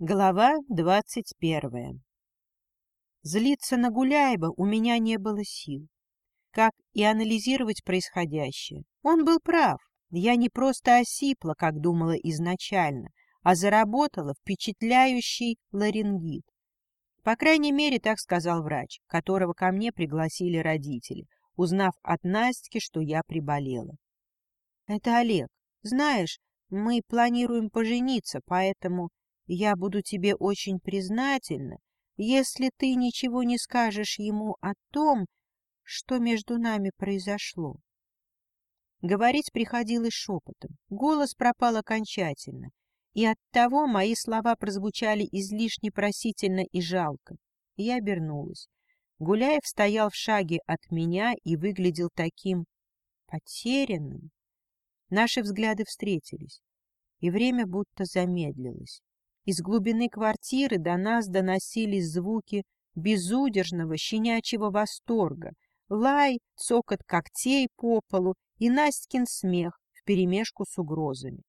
Глава двадцать первая Злиться на Гуляева у меня не было сил, как и анализировать происходящее. Он был прав, я не просто осипла, как думала изначально, а заработала впечатляющий ларингит. По крайней мере, так сказал врач, которого ко мне пригласили родители, узнав от Настики, что я приболела. — Это Олег. Знаешь, мы планируем пожениться, поэтому я буду тебе очень признательна, если ты ничего не скажешь ему о том, что между нами произошло. Говорить приходилось шепотом. Голос пропал окончательно, и оттого мои слова прозвучали излишне просительно и жалко. Я обернулась. Гуляев стоял в шаге от меня и выглядел таким потерянным. Наши взгляды встретились, и время будто замедлилось. Из глубины квартиры до нас доносились звуки безудержного щенячьего восторга, лай, цокот когтей по полу и Настькин смех вперемешку с угрозами.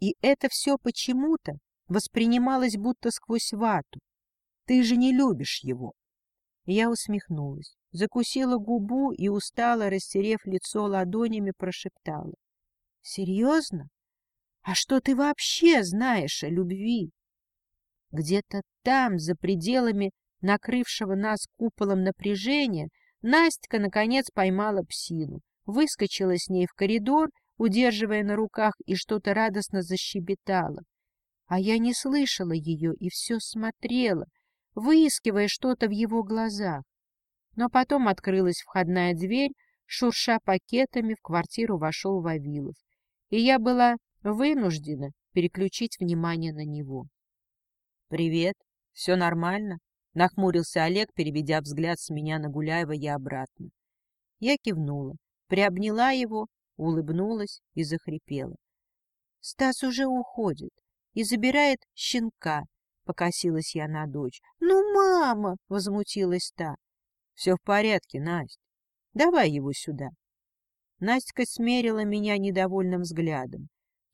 И это все почему-то воспринималось будто сквозь вату. Ты же не любишь его. Я усмехнулась, закусила губу и, устало растерев лицо ладонями, прошептала. — Серьезно? А что ты вообще знаешь о любви? Где-то там, за пределами накрывшего нас куполом напряжения, Настя, наконец, поймала псину, выскочила с ней в коридор, удерживая на руках, и что-то радостно защебетала. А я не слышала ее и все смотрела, выискивая что-то в его глазах. Но потом открылась входная дверь, шурша пакетами, в квартиру вошел Вавилов, и я была вынуждена переключить внимание на него. «Привет. Все нормально?» — нахмурился Олег, переведя взгляд с меня на Гуляева и обратно. Я кивнула, приобняла его, улыбнулась и захрипела. «Стас уже уходит и забирает щенка», — покосилась я на дочь. «Ну, мама!» — возмутилась та. «Все в порядке, Настя. Давай его сюда». Настя смерила меня недовольным взглядом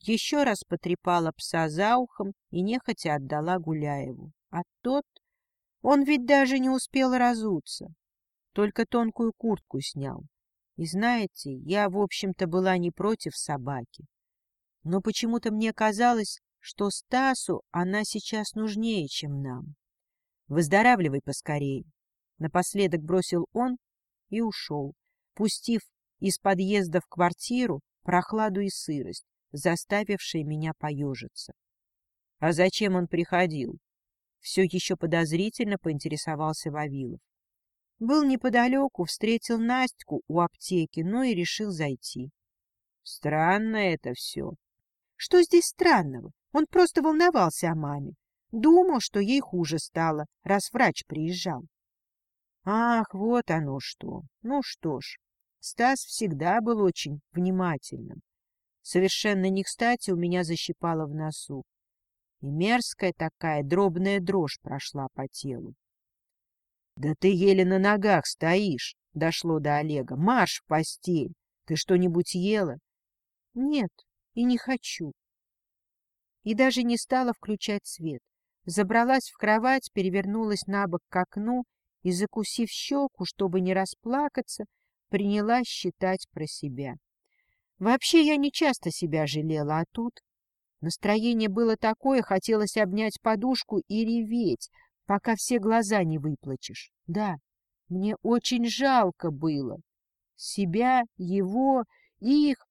еще раз потрепала пса за ухом и нехотя отдала Гуляеву. А тот... Он ведь даже не успел разуться, только тонкую куртку снял. И знаете, я, в общем-то, была не против собаки. Но почему-то мне казалось, что Стасу она сейчас нужнее, чем нам. Выздоравливай поскорее. Напоследок бросил он и ушел, пустив из подъезда в квартиру прохладу и сырость, заставившее меня поежиться. — А зачем он приходил? Все еще подозрительно поинтересовался Вавилов. Был неподалеку, встретил Настю у аптеки, но и решил зайти. Странно это все. Что здесь странного? Он просто волновался о маме. Думал, что ей хуже стало, раз врач приезжал. Ах, вот оно что. Ну что ж, Стас всегда был очень внимательным. Совершенно не кстати у меня защипало в носу. И мерзкая такая дробная дрожь прошла по телу. — Да ты еле на ногах стоишь, — дошло до Олега. — Марш в постель. Ты что-нибудь ела? — Нет, и не хочу. И даже не стала включать свет. Забралась в кровать, перевернулась на бок к окну и, закусив щеку, чтобы не расплакаться, принялась считать про себя. Вообще я не часто себя жалела, а тут... Настроение было такое, хотелось обнять подушку и реветь, пока все глаза не выплачешь. Да, мне очень жалко было. Себя, его, их.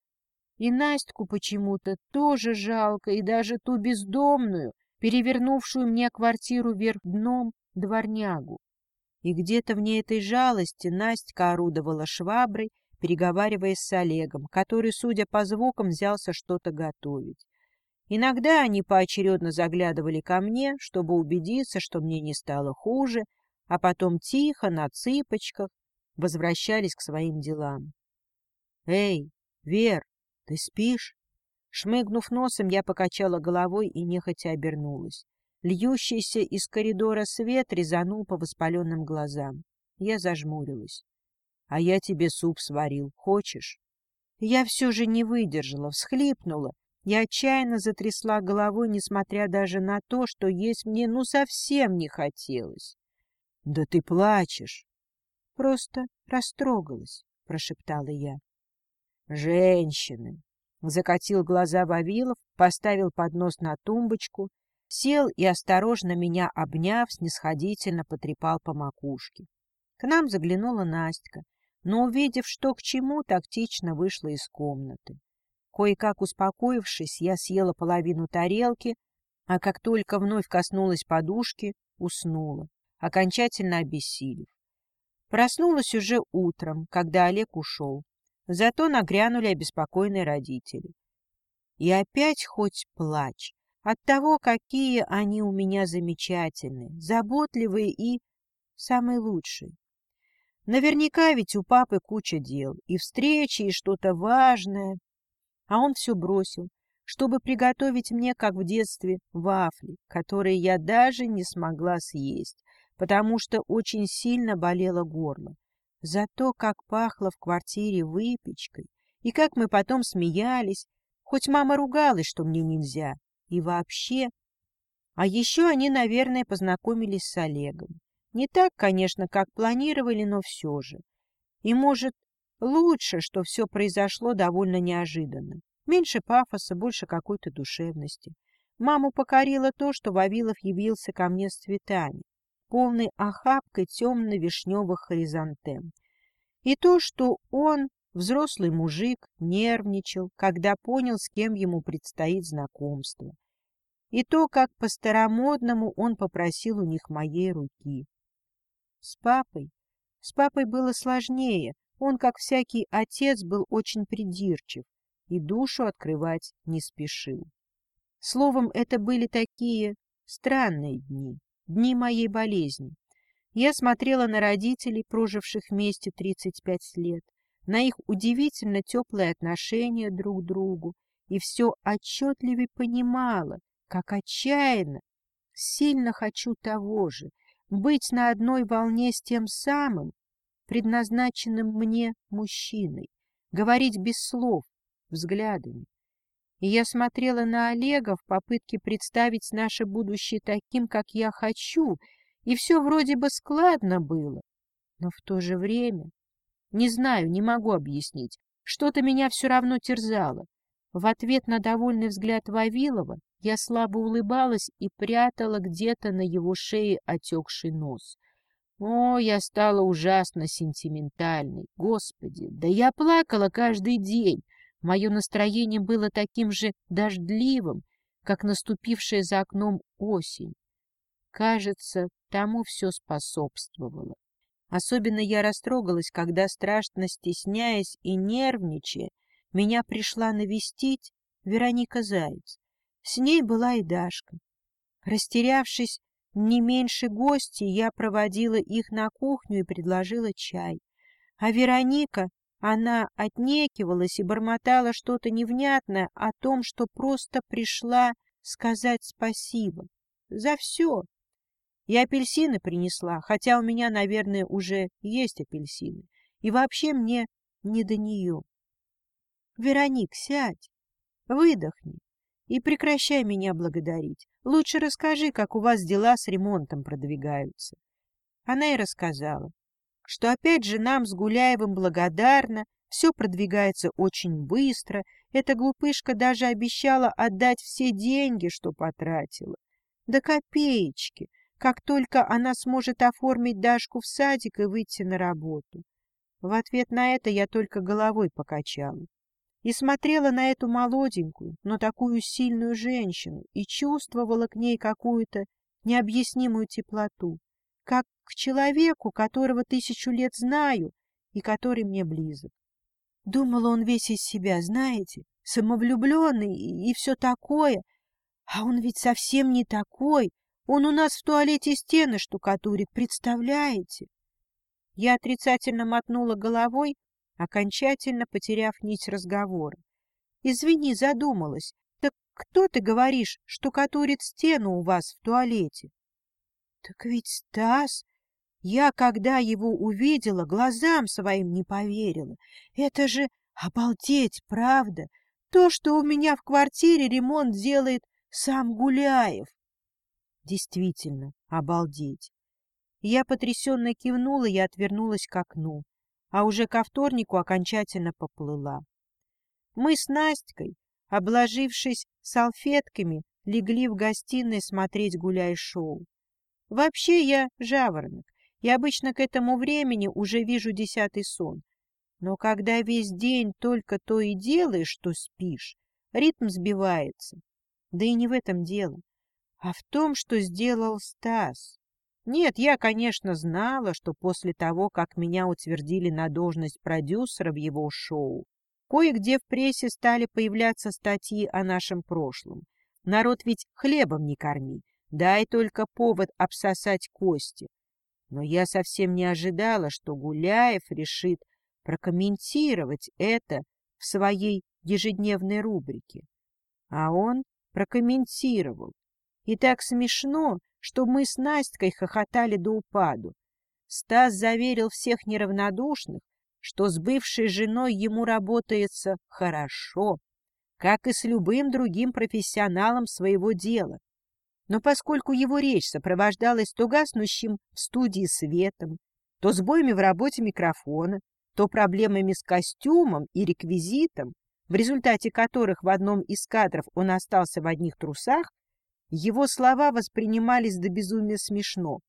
И Настю почему-то тоже жалко, и даже ту бездомную, перевернувшую мне квартиру вверх дном, дворнягу. И где-то в ней этой жалости Настя орудовала шваброй переговариваясь с Олегом, который, судя по звукам, взялся что-то готовить. Иногда они поочередно заглядывали ко мне, чтобы убедиться, что мне не стало хуже, а потом тихо, на цыпочках, возвращались к своим делам. — Эй, Вер, ты спишь? Шмыгнув носом, я покачала головой и нехотя обернулась. Льющийся из коридора свет резанул по воспаленным глазам. Я зажмурилась а я тебе суп сварил. Хочешь? Я все же не выдержала, всхлипнула Я отчаянно затрясла головой, несмотря даже на то, что есть мне ну совсем не хотелось. — Да ты плачешь. — Просто растрогалась, — прошептала я. — Женщины! — закатил глаза Вавилов, поставил поднос на тумбочку, сел и, осторожно меня обняв, снисходительно потрепал по макушке. К нам заглянула Настя, но, увидев, что к чему, тактично вышла из комнаты. Кое-как успокоившись, я съела половину тарелки, а как только вновь коснулась подушки, уснула, окончательно обессилев. Проснулась уже утром, когда Олег ушел. Зато нагрянули обеспокоенные родители. И опять хоть плачь от того, какие они у меня замечательные, заботливые и самые лучшие. Наверняка ведь у папы куча дел, и встречи, и что-то важное. А он все бросил, чтобы приготовить мне, как в детстве, вафли, которые я даже не смогла съесть, потому что очень сильно болело горло. Зато как пахло в квартире выпечкой, и как мы потом смеялись, хоть мама ругалась, что мне нельзя, и вообще... А еще они, наверное, познакомились с Олегом. Не так, конечно, как планировали, но все же. И, может, лучше, что все произошло довольно неожиданно. Меньше пафоса, больше какой-то душевности. Маму покорило то, что Вавилов явился ко мне с цветами, полной охапкой темно-вишневых хризантем. И то, что он, взрослый мужик, нервничал, когда понял, с кем ему предстоит знакомство. И то, как по-старомодному он попросил у них моей руки. С папой? С папой было сложнее. Он, как всякий отец, был очень придирчив и душу открывать не спешил. Словом, это были такие странные дни, дни моей болезни. Я смотрела на родителей, проживших вместе 35 лет, на их удивительно теплые отношения друг к другу, и все отчетливее понимала, как отчаянно, сильно хочу того же, быть на одной волне с тем самым, предназначенным мне мужчиной, говорить без слов, взглядами. И я смотрела на Олега в попытке представить наше будущее таким, как я хочу, и все вроде бы складно было. Но в то же время, не знаю, не могу объяснить, что-то меня все равно терзало. В ответ на довольный взгляд Вавилова я слабо улыбалась и прятала где-то на его шее отекший нос. О, я стала ужасно сентиментальной. Господи, да я плакала каждый день. Мое настроение было таким же дождливым, как наступившая за окном осень. Кажется, тому все способствовало. Особенно я растрогалась, когда, страшно стесняясь и нервничая, меня пришла навестить Вероника Заяц. С ней была и Дашка. Растерявшись не меньше гостей, я проводила их на кухню и предложила чай. А Вероника, она отнекивалась и бормотала что-то невнятное о том, что просто пришла сказать спасибо. За все. И апельсины принесла, хотя у меня, наверное, уже есть апельсины. И вообще мне не до нее. Вероник, сядь, выдохни. И прекращай меня благодарить. Лучше расскажи, как у вас дела с ремонтом продвигаются. Она и рассказала, что опять же нам с Гуляевым благодарна, все продвигается очень быстро, эта глупышка даже обещала отдать все деньги, что потратила. До копеечки, как только она сможет оформить Дашку в садик и выйти на работу. В ответ на это я только головой покачала и смотрела на эту молоденькую, но такую сильную женщину и чувствовала к ней какую-то необъяснимую теплоту, как к человеку, которого тысячу лет знаю и который мне близок. Думала он весь из себя, знаете, самовлюбленный и, и все такое, а он ведь совсем не такой, он у нас в туалете стены штукатурит, представляете? Я отрицательно мотнула головой, окончательно потеряв нить разговора. «Извини, задумалась. Так кто, ты говоришь, штукатурит стену у вас в туалете?» «Так ведь Стас...» Я, когда его увидела, глазам своим не поверила. Это же обалдеть, правда? То, что у меня в квартире ремонт делает сам Гуляев. Действительно, обалдеть. Я потрясенно кивнула и отвернулась к окну, а уже ко вторнику окончательно поплыла. Мы с Настькой, обложившись салфетками, легли в гостиной смотреть гуляй-шоу. Вообще я жаворонок, и обычно к этому времени уже вижу десятый сон. Но когда весь день только то и делаешь, что спишь, ритм сбивается. Да и не в этом дело, а в том, что сделал Стас. Нет, я, конечно, знала, что после того, как меня утвердили на должность продюсера в его шоу, кое-где в прессе стали появляться статьи о нашем прошлом. Народ ведь хлебом не корми, дай только повод обсосать кости. Но я совсем не ожидала, что Гуляев решит прокомментировать это в своей ежедневной рубрике. А он прокомментировал. И так смешно, что мы с Настькой хохотали до упаду. Стас заверил всех неравнодушных, что с бывшей женой ему работается хорошо, как и с любым другим профессионалом своего дела. Но поскольку его речь сопровождалась то гаснущим в студии светом, то сбоями в работе микрофона, то проблемами с костюмом и реквизитом, в результате которых в одном из кадров он остался в одних трусах, его слова воспринимались до безумия смешно.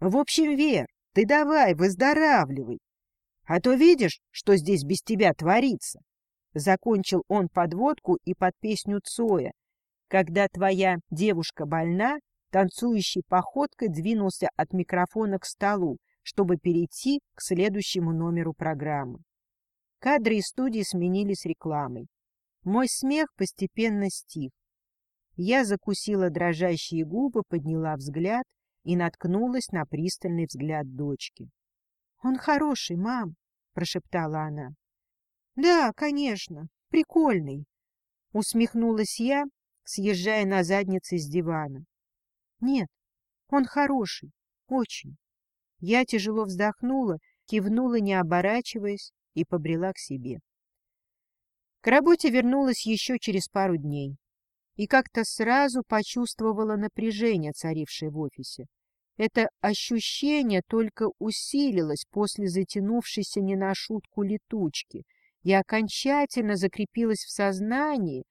«В общем, Вер, ты давай, выздоравливай, а то видишь, что здесь без тебя творится». Закончил он подводку и под песню Цоя. Когда твоя девушка больна, танцующей походкой двинулся от микрофона к столу, чтобы перейти к следующему номеру программы. Кадры из студии сменились рекламой. Мой смех постепенно стих. Я закусила дрожащие губы, подняла взгляд и наткнулась на пристальный взгляд дочки. — Он хороший, мам, — прошептала она. Да, конечно, прикольный. Усмехнулась я, съезжая на заднице с дивана. Нет, он хороший, очень. Я тяжело вздохнула, кивнула, не оборачиваясь, и побрела к себе. К работе вернулась еще через пару дней и как-то сразу почувствовала напряжение, царившее в офисе. Это ощущение только усилилось после затянувшейся не на шутку летучки — и окончательно закрепилась в сознании,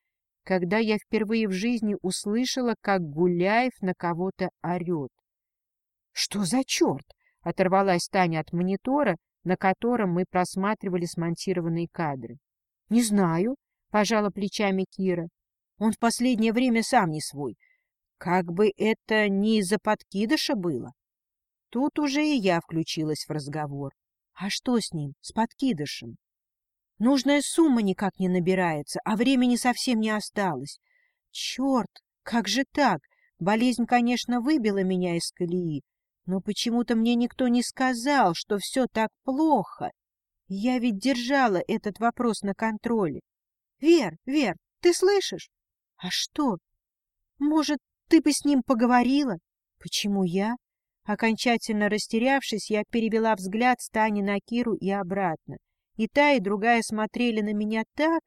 когда я впервые в жизни услышала, как Гуляев на кого-то орет. — Что за черт? — оторвалась Таня от монитора, на котором мы просматривали смонтированные кадры. — Не знаю, — пожала плечами Кира. — Он в последнее время сам не свой. Как бы это не из-за подкидыша было. Тут уже и я включилась в разговор. А что с ним, с подкидышем? Нужная сумма никак не набирается, а времени совсем не осталось. Черт, как же так? Болезнь, конечно, выбила меня из колеи, но почему-то мне никто не сказал, что все так плохо. Я ведь держала этот вопрос на контроле. Вер, Вер, ты слышишь? А что? Может, ты бы с ним поговорила? Почему я? Окончательно растерявшись, я перевела взгляд с Тани на Киру и обратно. И та, и другая смотрели на меня так,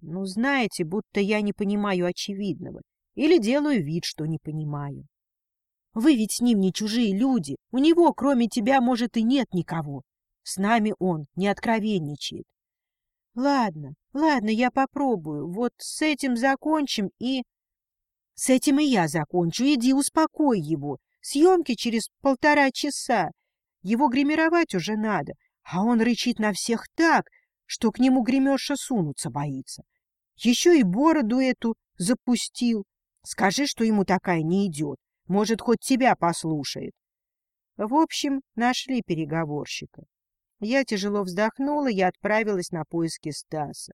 ну, знаете, будто я не понимаю очевидного или делаю вид, что не понимаю. Вы ведь с ним не чужие люди, у него, кроме тебя, может, и нет никого. С нами он не откровенничает. Ладно, ладно, я попробую. Вот с этим закончим и... С этим и я закончу. Иди, успокой его. Съемки через полтора часа. Его гримировать уже надо. А он рычит на всех так, что к нему гремеша сунуться боится. Еще и бороду эту запустил. Скажи, что ему такая не идет. Может, хоть тебя послушает. В общем, нашли переговорщика. Я тяжело вздохнула и отправилась на поиски Стаса.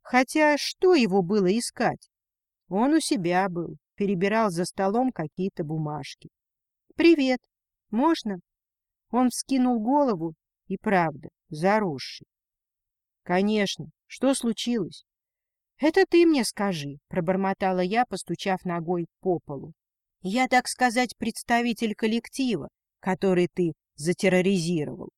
Хотя что его было искать? Он у себя был, перебирал за столом какие-то бумажки. «Привет. Можно?» Он вскинул голову и правда, заросший. Конечно. Что случилось? Это ты мне скажи, пробормотала я, постучав ногой по полу. Я, так сказать, представитель коллектива, который ты затерроризировал.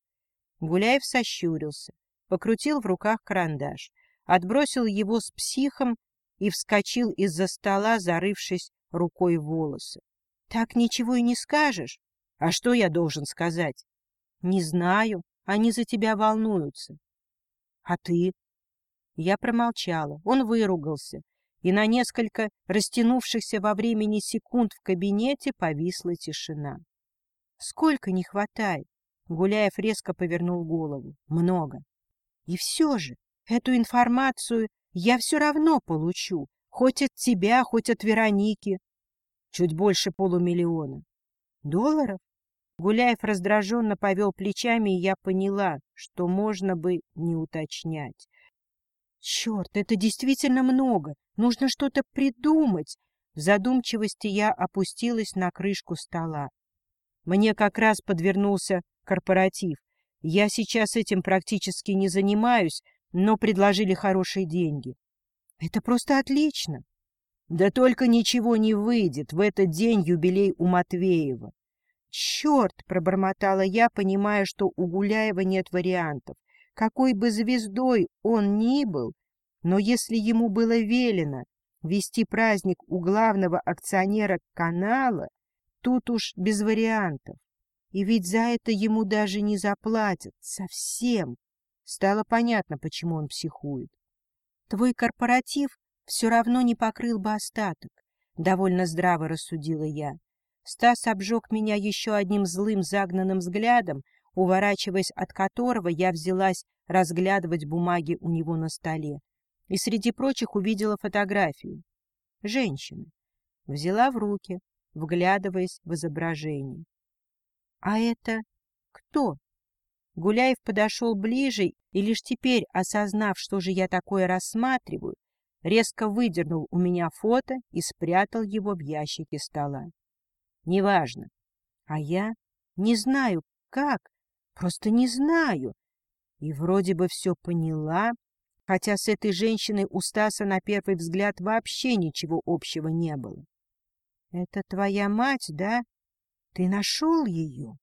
Гуляев сощурился, покрутил в руках карандаш, отбросил его с психом и вскочил из-за стола, зарывшись рукой в волосы. — Так ничего и не скажешь? — А что я должен сказать? — Не знаю. Они за тебя волнуются. — А ты? Я промолчала. Он выругался, и на несколько растянувшихся во времени секунд в кабинете повисла тишина. — Сколько не хватает? Гуляев резко повернул голову. — Много. И все же эту информацию я все равно получу, хоть от тебя, хоть от Вероники. Чуть больше полумиллиона. Долларов? Гуляев раздраженно повел плечами, и я поняла, что можно бы не уточнять. Черт, это действительно много. Нужно что-то придумать. В задумчивости я опустилась на крышку стола. Мне как раз подвернулся корпоратив. Я сейчас этим практически не занимаюсь, но предложили хорошие деньги. Это просто отлично. Да только ничего не выйдет. В этот день юбилей у Матвеева. Черт, пробормотала я, понимая, что у Гуляева нет вариантов. Какой бы звездой он ни был, но если ему было велено вести праздник у главного акционера канала, тут уж без вариантов. И ведь за это ему даже не заплатят. Совсем. Стало понятно, почему он психует. Твой корпоратив все равно не покрыл бы остаток. Довольно здраво рассудила я. Стас обжег меня еще одним злым загнанным взглядом, уворачиваясь от которого я взялась разглядывать бумаги у него на столе. И среди прочих увидела фотографию. Женщины. Взяла в руки, вглядываясь в изображение. — А это кто? Гуляев подошел ближе и лишь теперь, осознав, что же я такое рассматриваю, резко выдернул у меня фото и спрятал его в ящике стола. Неважно. А я не знаю, как, просто не знаю. И вроде бы все поняла, хотя с этой женщиной у Стаса на первый взгляд вообще ничего общего не было. — Это твоя мать, да? Ты нашел ее?